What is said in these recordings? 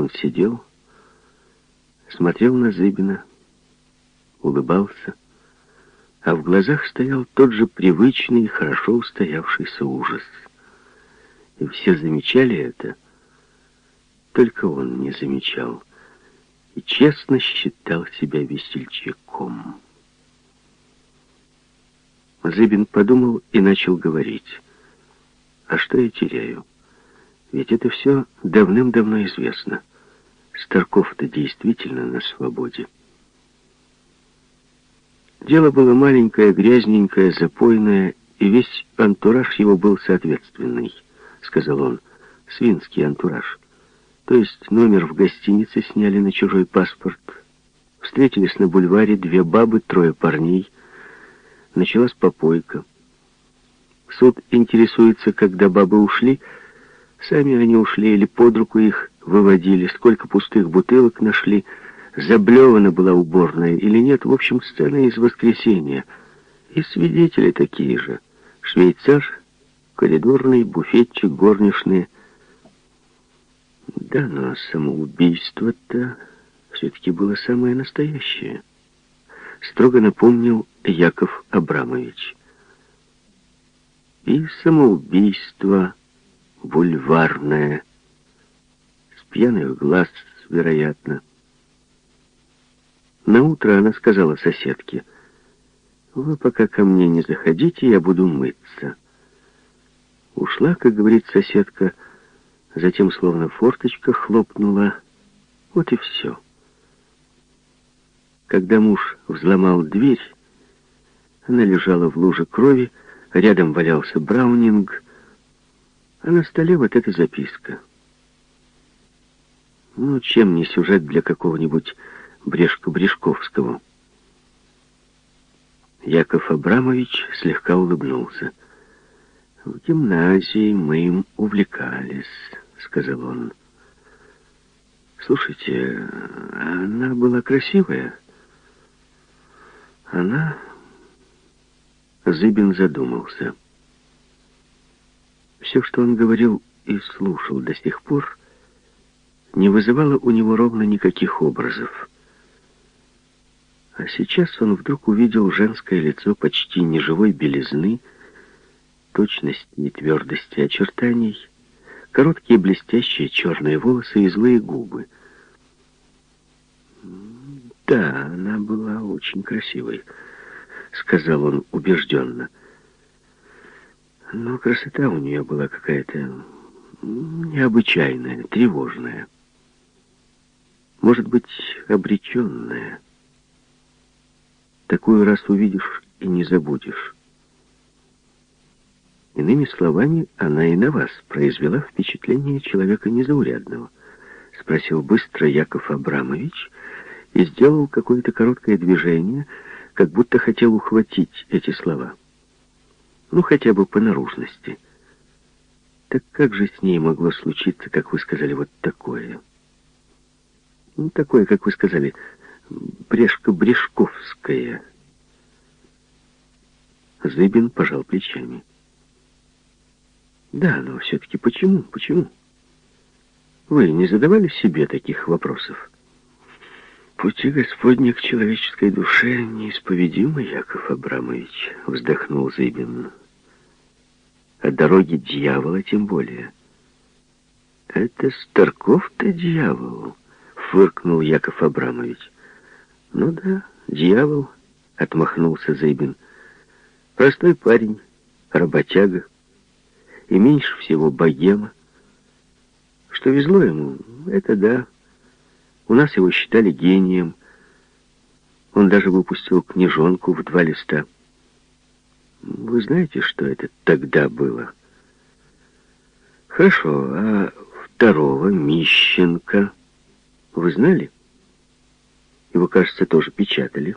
Он сидел, смотрел на Зыбина, улыбался, а в глазах стоял тот же привычный, хорошо устоявшийся ужас. И все замечали это, только он не замечал и честно считал себя весельчаком. Зыбин подумал и начал говорить. «А что я теряю? Ведь это все давным-давно известно. Старков-то действительно на свободе». Дело было маленькое, грязненькое, запойное, и весь антураж его был соответственный, сказал он. Свинский антураж. То есть номер в гостинице сняли на чужой паспорт. Встретились на бульваре две бабы, трое парней. Началась попойка. Суд интересуется, когда бабы ушли. Сами они ушли или под руку их выводили. Сколько пустых бутылок нашли — заблевана была уборная или нет, в общем, сцена из воскресенья. И свидетели такие же. Швейцар, коридорный, буфетчик, горничные. Да, но самоубийство-то все-таки было самое настоящее. Строго напомнил Яков Абрамович. И самоубийство бульварное, пьяных глаз, вероятно. На утро она сказала соседке, «Вы пока ко мне не заходите, я буду мыться». Ушла, как говорит соседка, затем словно форточка хлопнула. Вот и все. Когда муж взломал дверь, она лежала в луже крови, рядом валялся браунинг, а на столе вот эта записка. Ну, чем не сюжет для какого-нибудь Брешко-Брешковского. Яков Абрамович слегка улыбнулся. «В гимназии мы им увлекались», — сказал он. «Слушайте, она была красивая?» «Она...» Зыбин задумался. Все, что он говорил и слушал до сих пор, не вызывало у него ровно никаких образов. А сейчас он вдруг увидел женское лицо почти неживой белизны, точности и твердости очертаний, короткие блестящие черные волосы и злые губы. «Да, она была очень красивой», — сказал он убежденно. Но красота у нее была какая-то необычайная, тревожная. Может быть, обреченная. Такую раз увидишь и не забудешь. Иными словами, она и на вас произвела впечатление человека незаурядного. Спросил быстро Яков Абрамович и сделал какое-то короткое движение, как будто хотел ухватить эти слова. Ну, хотя бы по наружности. Так как же с ней могло случиться, как вы сказали, вот такое? Ну, такое, как вы сказали, Брешко-Брешковская. Зыбин пожал плечами. Да, но все-таки почему? Почему? Вы не задавали себе таких вопросов? Пути Господни к человеческой душе неисповедимы, Яков Абрамович, вздохнул Зыбин. А дороги дьявола тем более. Это Старков-то дьявол, фыркнул Яков Абрамович. «Ну да, дьявол», — отмахнулся Зейбин. «Простой парень, работяга, и меньше всего богема. Что везло ему, это да. У нас его считали гением. Он даже выпустил книжонку в два листа. Вы знаете, что это тогда было?» «Хорошо, а второго, Мищенко, вы знали?» Его, кажется, тоже печатали.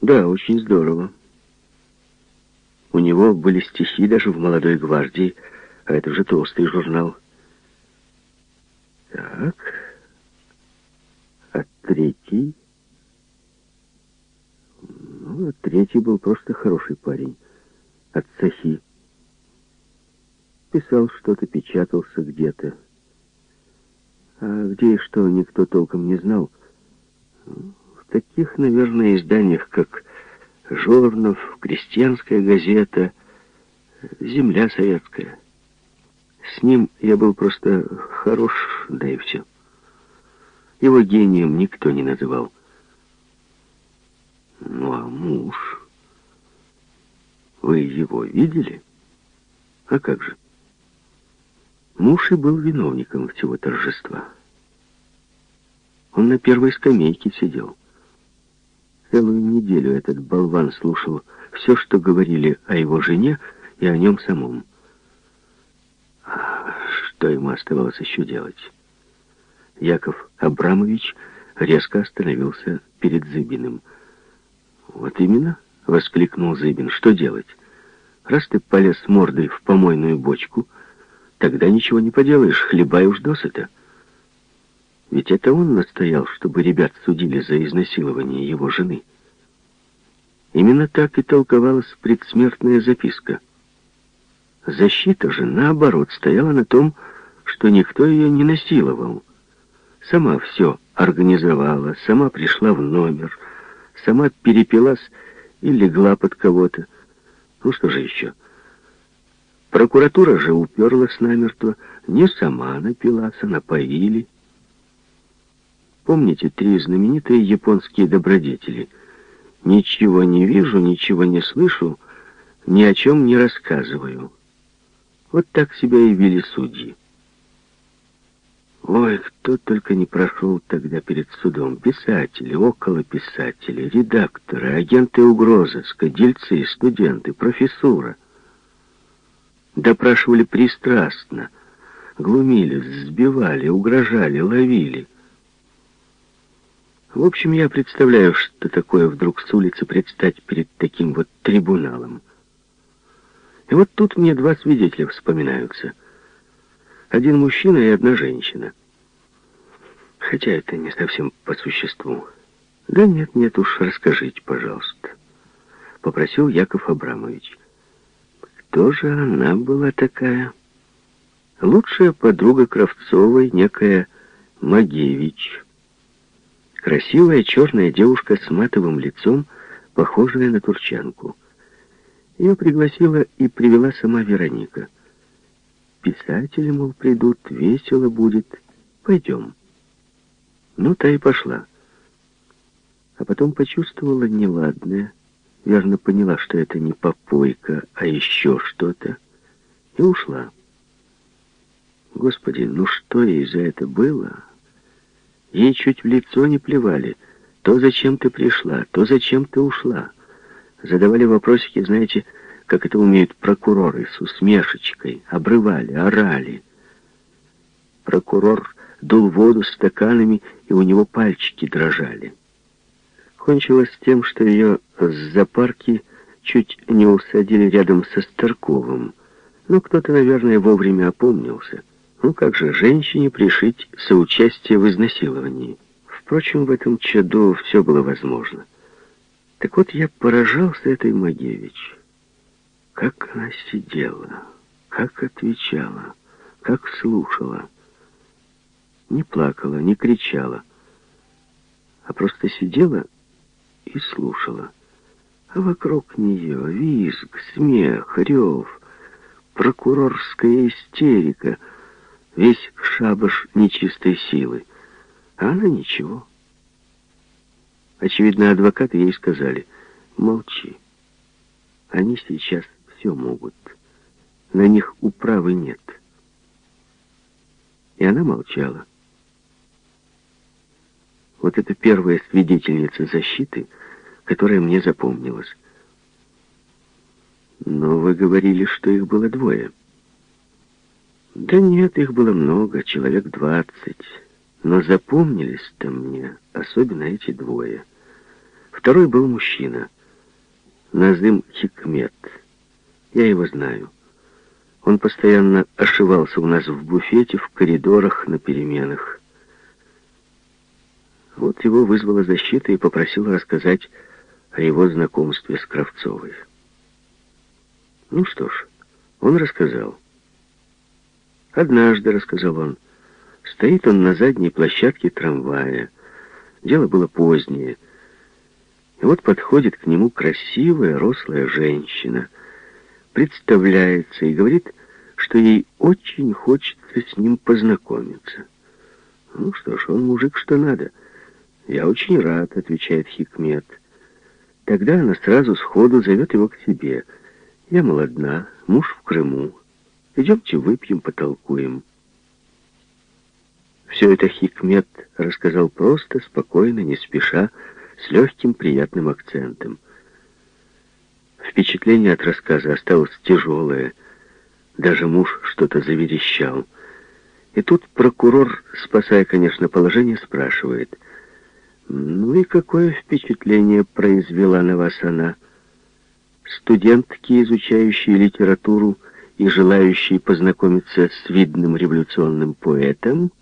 Да, очень здорово. У него были стихи даже в «Молодой гвардии», а это же толстый журнал. Так, а третий... Ну, а третий был просто хороший парень. От Сахи. Писал что-то, печатался где-то. А где и что, никто толком не знал. В таких, наверное, изданиях, как «Жорнов», «Крестьянская газета», «Земля советская». С ним я был просто хорош, да и все. Его гением никто не называл. Ну, а муж... Вы его видели? А как же? Муж и был виновником всего торжества. Он на первой скамейке сидел. Целую неделю этот болван слушал все, что говорили о его жене и о нем самом. Что ему оставалось еще делать? Яков Абрамович резко остановился перед Зыбиным. «Вот именно», — воскликнул Зыбин, — «что делать? Раз ты полез мордой в помойную бочку, тогда ничего не поделаешь, хлебай уж досыта». Ведь это он настоял, чтобы ребят судили за изнасилование его жены. Именно так и толковалась предсмертная записка. Защита же, наоборот, стояла на том, что никто ее не насиловал. Сама все организовала, сама пришла в номер, сама перепилась и легла под кого-то. Ну что же еще? Прокуратура же уперлась намертво. Не сама напилась, а напоили. Помните три знаменитые японские добродетели? «Ничего не вижу, ничего не слышу, ни о чем не рассказываю». Вот так себя и вели судьи. Ой, кто только не прошел тогда перед судом. Писатели, около писатели, редакторы, агенты угрозыска, дельцы, студенты, профессура. Допрашивали пристрастно, глумили, сбивали, угрожали, ловили. В общем, я представляю, что такое вдруг с улицы предстать перед таким вот трибуналом. И вот тут мне два свидетеля вспоминаются — один мужчина и одна женщина. Хотя это не совсем по существу. Да нет, нет уж, расскажите, пожалуйста. Попросил Яков Абрамович. Кто же она была такая? Лучшая подруга Кравцовой, некая Магевич. Красивая черная девушка с матовым лицом, похожая на турчанку. Ее пригласила и привела сама Вероника. Писатели, мол, придут, весело будет. Пойдем. Ну, та и пошла. А потом почувствовала неладное. Верно поняла, что это не попойка, а еще что-то. И ушла. Господи, ну что ей за это было? Ей чуть в лицо не плевали. То, зачем ты пришла, то, зачем ты ушла. Задавали вопросики, знаете, как это умеют прокуроры, с усмешечкой, обрывали, орали. Прокурор дул воду стаканами, и у него пальчики дрожали. Кончилось тем, что ее с запарки чуть не усадили рядом со Старковым. Но кто-то, наверное, вовремя опомнился. Ну как же женщине пришить соучастие в изнасиловании? Впрочем, в этом чаду все было возможно. Так вот, я поражался этой Магевич. Как она сидела, как отвечала, как слушала. Не плакала, не кричала, а просто сидела и слушала. Вокруг нее визг, смех, рев, прокурорская истерика, весь шабаш нечистой силы. А она ничего. Очевидно, адвокаты ей сказали, молчи. Они сейчас все могут. На них управы нет. И она молчала. Вот это первая свидетельница защиты, которая мне запомнилась. Но вы говорили, что их было двое. Да нет, их было много, человек двадцать. Но запомнились-то мне особенно эти двое. Второй был мужчина. Назым Хикмет. Я его знаю. Он постоянно ошивался у нас в буфете, в коридорах, на переменах. Вот его вызвала защита и попросила рассказать о его знакомстве с Кравцовой. Ну что ж, он рассказал. Однажды, рассказал он, Стоит он на задней площадке трамвая. Дело было позднее. И вот подходит к нему красивая, рослая женщина, представляется и говорит, что ей очень хочется с ним познакомиться. Ну что ж, он мужик, что надо. Я очень рад, отвечает Хикмет. Тогда она сразу сходу зовет его к себе. Я молодна, муж в Крыму. Идемте выпьем, потолкуем. Все это Хикмет рассказал просто, спокойно, не спеша, с легким приятным акцентом. Впечатление от рассказа осталось тяжелое. Даже муж что-то заверещал. И тут прокурор, спасая, конечно, положение, спрашивает, «Ну и какое впечатление произвела на вас она? Студентки, изучающие литературу и желающие познакомиться с видным революционным поэтом,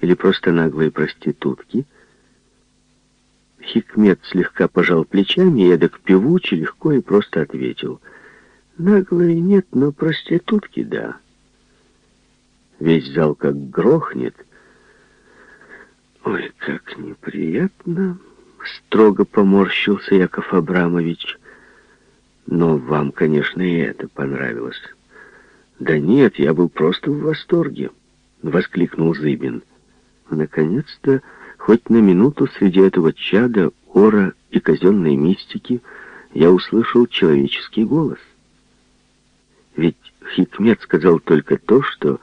или просто наглые проститутки?» Хикмет слегка пожал плечами, эдак певуче, легко и просто ответил, «Наглые нет, но проститутки — да». Весь зал как грохнет. Ой, как неприятно. Строго поморщился Яков Абрамович. Но вам, конечно, и это понравилось. Да нет, я был просто в восторге, воскликнул Зыбин. Наконец-то, хоть на минуту среди этого чада, ора и казенной мистики, я услышал человеческий голос. Ведь Хикмет сказал только то, что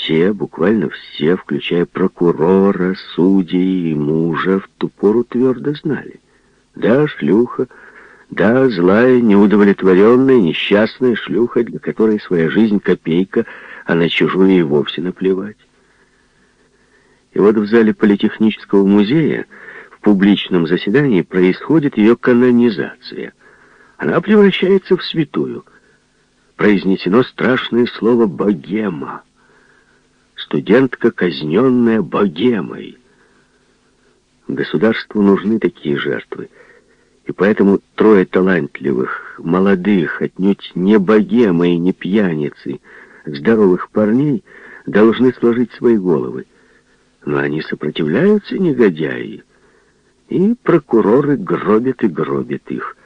все, буквально все, включая прокурора, судей и мужа, в ту пору твердо знали. Да, шлюха, да, злая, неудовлетворенная, несчастная шлюха, для которой своя жизнь копейка, а на чужую и вовсе наплевать. И вот в зале Политехнического музея в публичном заседании происходит ее канонизация. Она превращается в святую. Произнесено страшное слово «богема» студентка, казненная богемой. Государству нужны такие жертвы. И поэтому трое талантливых, молодых, отнюдь не богемы и не пьяницы, здоровых парней должны сложить свои головы. Но они сопротивляются, негодяи. И прокуроры гробят и гробят их.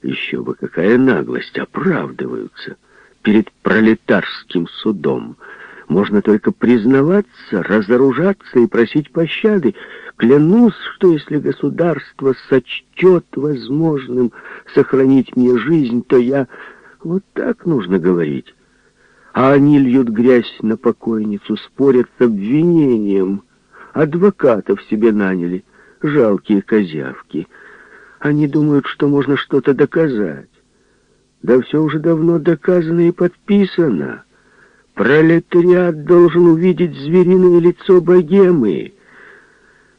Еще бы какая наглость, оправдываются перед пролетарским судом — можно только признаваться, разоружаться и просить пощады. Клянусь, что если государство сочтет возможным сохранить мне жизнь, то я... Вот так нужно говорить. А они льют грязь на покойницу, спорят с обвинением. Адвокатов себе наняли, жалкие козявки. Они думают, что можно что-то доказать. Да все уже давно доказано и подписано. Пролетариат должен увидеть звериное лицо богемы.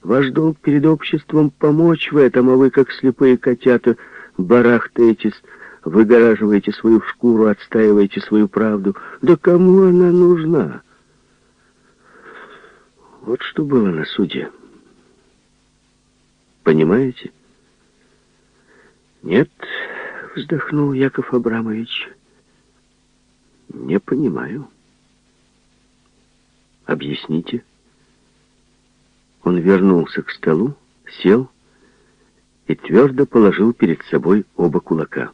Ваш долг перед обществом помочь в этом, а вы, как слепые котята, барахтаетесь, выгораживаете свою шкуру, отстаиваете свою правду. Да кому она нужна? Вот что было на суде. Понимаете? Нет, вздохнул Яков Абрамович. Не понимаю. Объясните. Он вернулся к столу, сел и твердо положил перед собой оба кулака.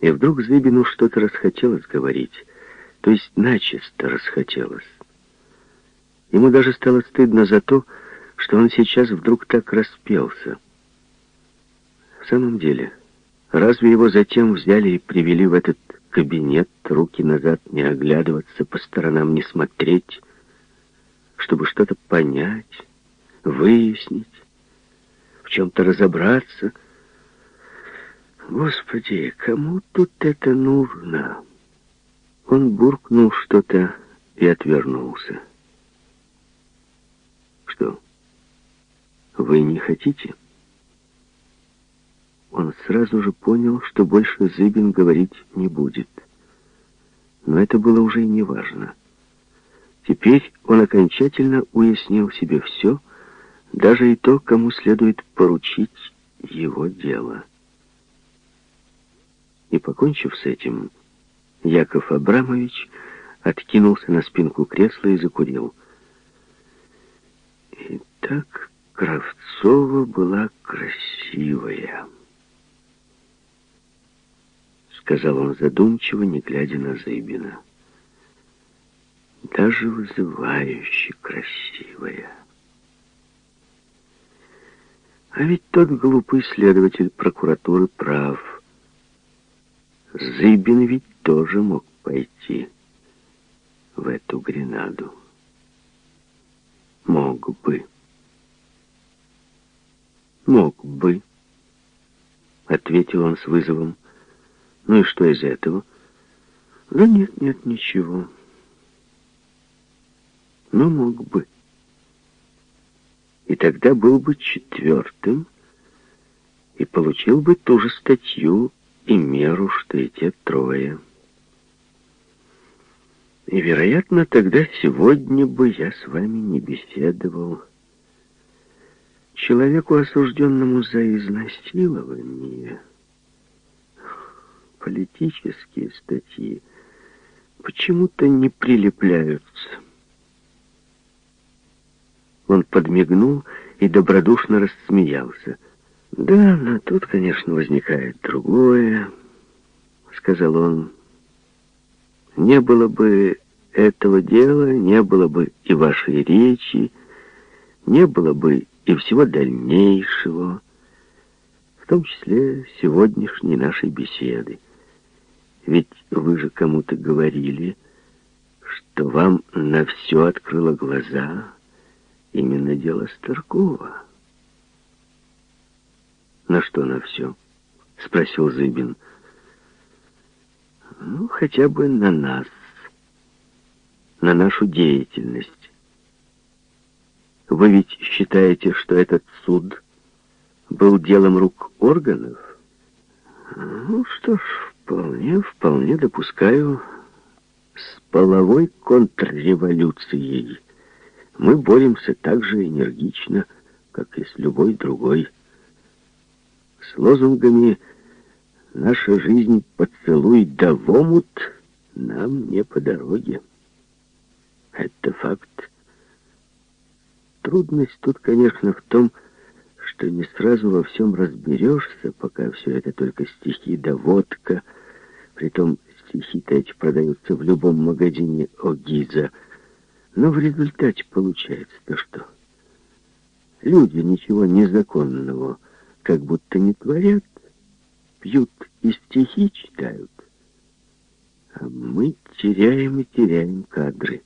И вдруг Зыбину что-то расхотелось говорить, то есть начисто расхотелось. Ему даже стало стыдно за то, что он сейчас вдруг так распелся. В самом деле, разве его затем взяли и привели в этот кабинет, руки назад не оглядываться, по сторонам не смотреть, чтобы что-то понять, выяснить, в чем-то разобраться. Господи, кому тут это нужно? Он буркнул что-то и отвернулся. Что, вы не хотите? Он сразу же понял, что больше Зыбин говорить не будет. Но это было уже не важно. Теперь он окончательно уяснил себе все, даже и то, кому следует поручить его дело. И покончив с этим, Яков Абрамович откинулся на спинку кресла и закурил. Итак, Кравцова была красивая, сказал он задумчиво, не глядя на Зыбина. Даже вызывающе красивая. А ведь тот глупый следователь прокуратуры прав. Зыбин ведь тоже мог пойти в эту гренаду. Мог бы. Мог бы, ответил он с вызовом. Ну и что из этого? Да нет, нет, ничего. Но мог бы. И тогда был бы четвертым и получил бы ту же статью и меру, что и те трое. И, вероятно, тогда сегодня бы я с вами не беседовал. Человеку, осужденному за изнасилование, политические статьи почему-то не прилепляются. Он подмигнул и добродушно рассмеялся. «Да, но тут, конечно, возникает другое», — сказал он. Не было бы этого дела, не было бы и вашей речи, не было бы и всего дальнейшего, в том числе сегодняшней нашей беседы. Ведь вы же кому-то говорили, что вам на все открыло глаза именно дело Старкова. «На что на все?» — спросил Зыбин. Ну, хотя бы на нас, на нашу деятельность. Вы ведь считаете, что этот суд был делом рук органов? Ну что ж, вполне, вполне допускаю. С половой контрреволюцией мы боремся так же энергично, как и с любой другой. С лозунгами Наша жизнь поцелуй да в нам не по дороге. Это факт. Трудность тут, конечно, в том, что не сразу во всем разберешься, пока все это только стихи да водка. Притом стихи-то эти продаются в любом магазине Огиза. Но в результате получается-то что? Люди ничего незаконного как будто не творят, пьют и стихи читают. А мы теряем и теряем кадры.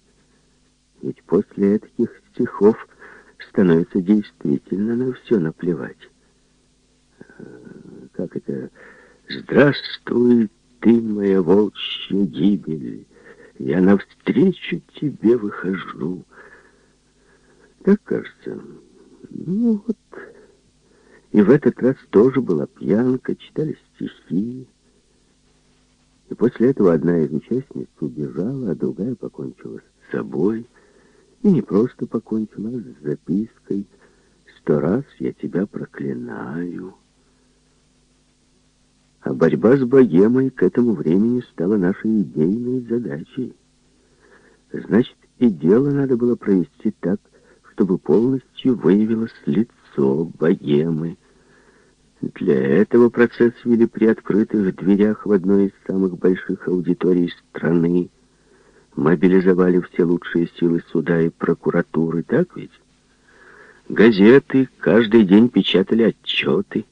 Ведь после этих стихов становится действительно на все наплевать. А, как это? «Здравствуй, ты, моя волчья гибель, я навстречу тебе выхожу». Так кажется. Ну вот... И в этот раз тоже была пьянка, читали стихи. И после этого одна из участниц убежала, а другая покончила с собой. И не просто покончила, а с запиской «Сто раз я тебя проклинаю». А борьба с богемой к этому времени стала нашей идейной задачей. Значит, и дело надо было провести так, чтобы полностью выявилось лицо богемы, для этого процесс вели при открытых дверях в одной из самых больших аудиторий страны. Мобилизовали все лучшие силы суда и прокуратуры, так ведь? Газеты каждый день печатали отчеты.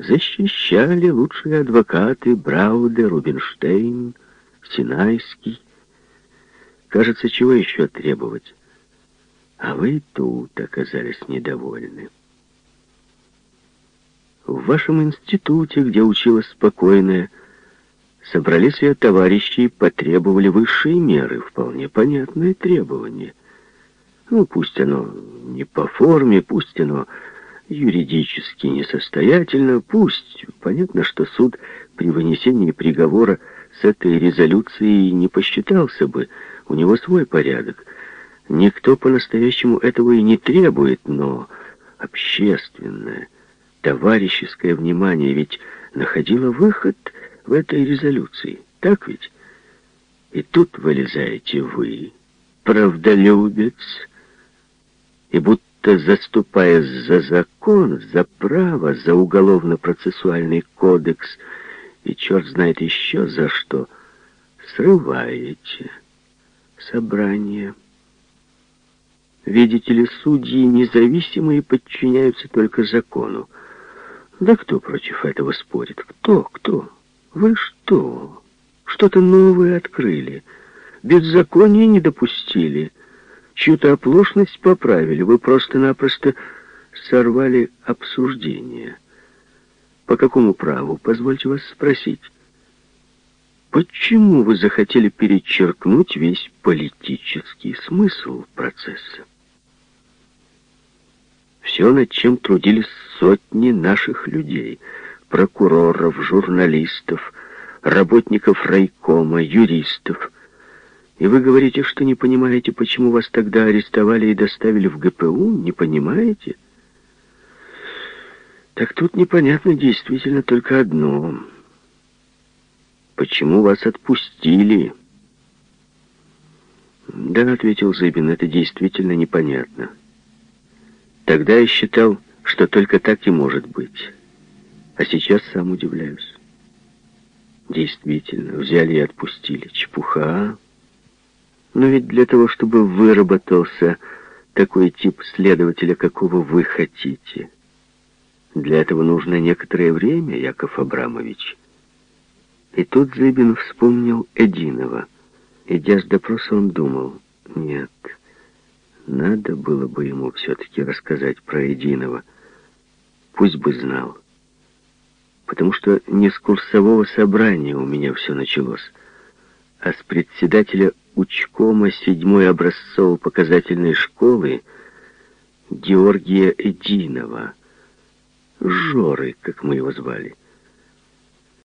Защищали лучшие адвокаты Брауде, Рубинштейн, Синайский. Кажется, чего еще требовать? А вы тут оказались недовольны. В вашем институте, где училась спокойная, собрались ее товарищи и потребовали высшие меры, вполне понятные требования. Ну, пусть оно не по форме, пусть оно юридически несостоятельно, пусть понятно, что суд при вынесении приговора с этой резолюцией не посчитался бы, у него свой порядок. Никто по-настоящему этого и не требует, но общественное товарищеское внимание ведь находило выход в этой резолюции. Так ведь? И тут вылезаете вы, правдолюбец, и будто заступаясь за закон, за право, за уголовно-процессуальный кодекс и черт знает еще за что, срываете собрание. Видите ли, судьи независимые подчиняются только закону. Да кто против этого спорит? Кто, кто? Вы что? Что-то новое открыли. Беззаконие не допустили. Чью-то оплошность поправили. Вы просто-напросто сорвали обсуждение. По какому праву, позвольте вас спросить? Почему вы захотели перечеркнуть весь политический смысл процесса? Все, над чем трудились сотни наших людей, прокуроров, журналистов, работников райкома, юристов. И вы говорите, что не понимаете, почему вас тогда арестовали и доставили в ГПУ? Не понимаете? Так тут непонятно действительно только одно. Почему вас отпустили? Да, ответил Зыбин, это действительно непонятно. Тогда я считал, что только так и может быть. А сейчас сам удивляюсь. Действительно, взяли и отпустили. Чепуха. Но ведь для того, чтобы выработался такой тип следователя, какого вы хотите, для этого нужно некоторое время, Яков Абрамович. И тут Зыбин вспомнил Эдинова. Идя с допроса, он думал, нет, надо было бы ему все-таки рассказать про Единого. Пусть бы знал. Потому что не с курсового собрания у меня все началось, а с председателя учкома седьмой образцово-показательной школы Георгия Эдинова. Жоры, как мы его звали.